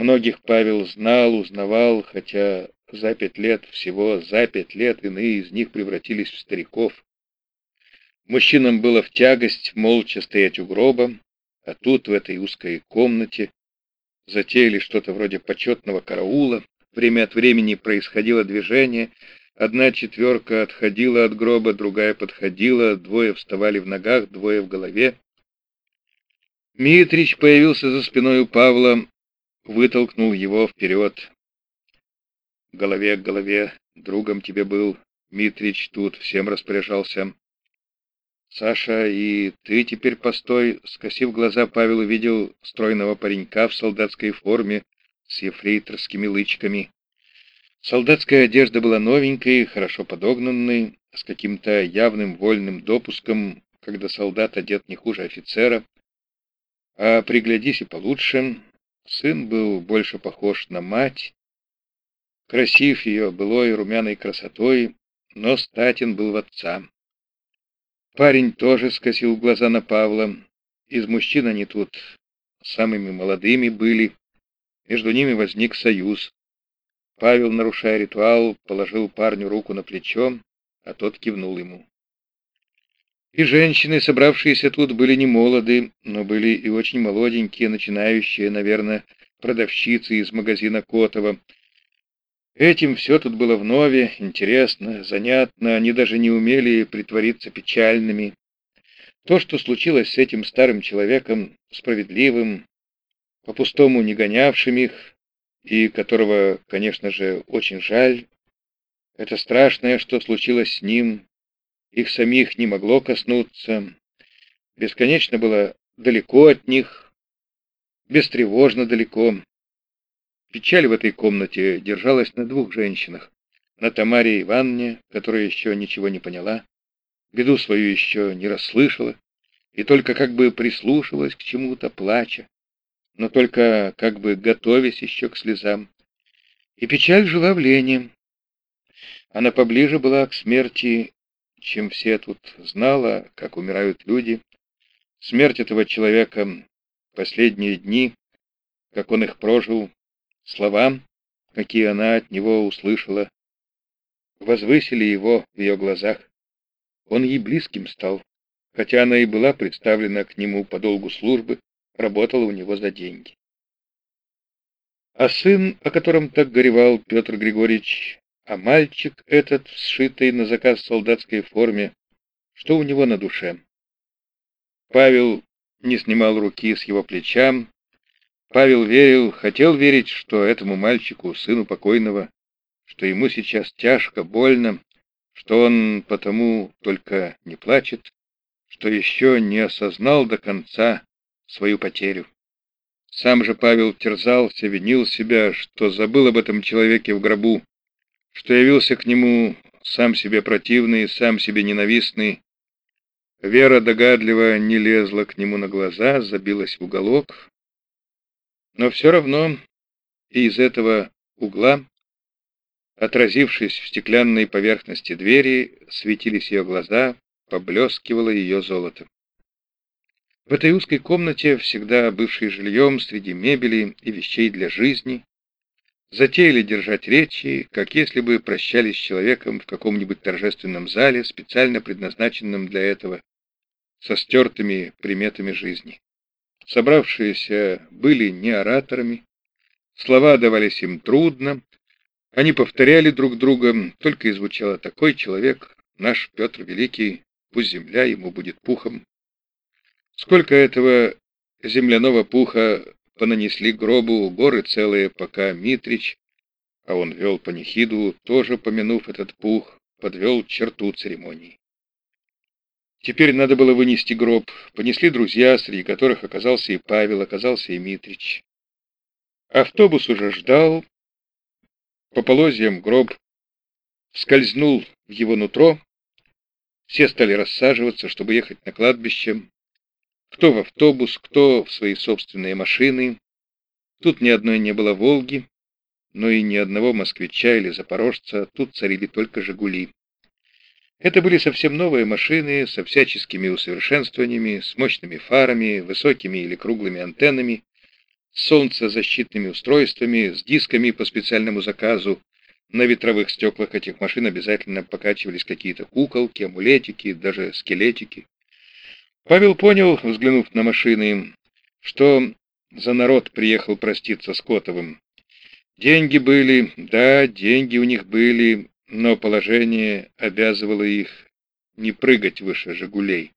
Многих Павел знал, узнавал, хотя за пять лет, всего за пять лет, иные из них превратились в стариков. Мужчинам было в тягость молча стоять у гроба, а тут, в этой узкой комнате, затеяли что-то вроде почетного караула. Время от времени происходило движение. Одна четверка отходила от гроба, другая подходила, двое вставали в ногах, двое в голове. Митрич появился за спиной у Павла, вытолкнул его вперед. Голове к голове, другом тебе был, Митрич тут всем распоряжался. Саша, и ты теперь постой, скосив глаза, Павел увидел стройного паренька в солдатской форме с ефрейторскими лычками. Солдатская одежда была новенькой, хорошо подогнанной, с каким-то явным вольным допуском, когда солдат одет не хуже офицера. А приглядись и получше, сын был больше похож на мать, красив ее былой румяной красотой, но статен был в отца. Парень тоже скосил глаза на Павла. Из мужчин они тут самыми молодыми были. Между ними возник союз. Павел, нарушая ритуал, положил парню руку на плечо, а тот кивнул ему. И женщины, собравшиеся тут, были не молоды, но были и очень молоденькие, начинающие, наверное, продавщицы из магазина Котова, Этим все тут было вновь, интересно, занятно, они даже не умели притвориться печальными. То, что случилось с этим старым человеком, справедливым, по-пустому не гонявшим их, и которого, конечно же, очень жаль, это страшное, что случилось с ним, их самих не могло коснуться, бесконечно было далеко от них, бестревожно далеко. Печаль в этой комнате держалась на двух женщинах. На Тамаре Ивановне, которая еще ничего не поняла, беду свою еще не расслышала, и только как бы прислушалась к чему-то, плача, но только как бы готовясь еще к слезам. И печаль жила в Лене. Она поближе была к смерти, чем все тут знала, как умирают люди. Смерть этого человека, последние дни, как он их прожил, Слова, какие она от него услышала, возвысили его в ее глазах. Он ей близким стал, хотя она и была представлена к нему по долгу службы, работала у него за деньги. А сын, о котором так горевал Петр Григорьевич, а мальчик этот, сшитый на заказ в солдатской форме, что у него на душе? Павел не снимал руки с его плеча, Павел верил, хотел верить, что этому мальчику, сыну покойного, что ему сейчас тяжко, больно, что он потому только не плачет, что еще не осознал до конца свою потерю. Сам же Павел терзался, винил себя, что забыл об этом человеке в гробу, что явился к нему сам себе противный, сам себе ненавистный. Вера догадливо не лезла к нему на глаза, забилась в уголок, но все равно и из этого угла, отразившись в стеклянной поверхности двери, светились ее глаза, поблескивало ее золото. В этой узкой комнате, всегда бывшей жильем среди мебели и вещей для жизни, затеяли держать речи, как если бы прощались с человеком в каком-нибудь торжественном зале, специально предназначенном для этого, со стертыми приметами жизни. Собравшиеся были не ораторами, слова давались им трудно, они повторяли друг друга, только и звучало такой человек, наш Петр Великий, пусть земля ему будет пухом. Сколько этого земляного пуха понанесли гробу горы целые, пока Митрич, а он вел панихиду, тоже помянув этот пух, подвел черту церемонии. Теперь надо было вынести гроб. Понесли друзья, среди которых оказался и Павел, оказался и Митрич. Автобус уже ждал. По полозьям гроб скользнул в его нутро. Все стали рассаживаться, чтобы ехать на кладбище. Кто в автобус, кто в свои собственные машины. Тут ни одной не было «Волги», но и ни одного москвича или запорожца. Тут царили только «Жигули». Это были совсем новые машины со всяческими усовершенствованиями, с мощными фарами, высокими или круглыми антеннами, с солнцезащитными устройствами, с дисками по специальному заказу. На ветровых стеклах этих машин обязательно покачивались какие-то куколки, амулетики, даже скелетики. Павел понял, взглянув на машины, что за народ приехал проститься с Котовым. Деньги были, да, деньги у них были, но положение обязывало их не прыгать выше «Жигулей».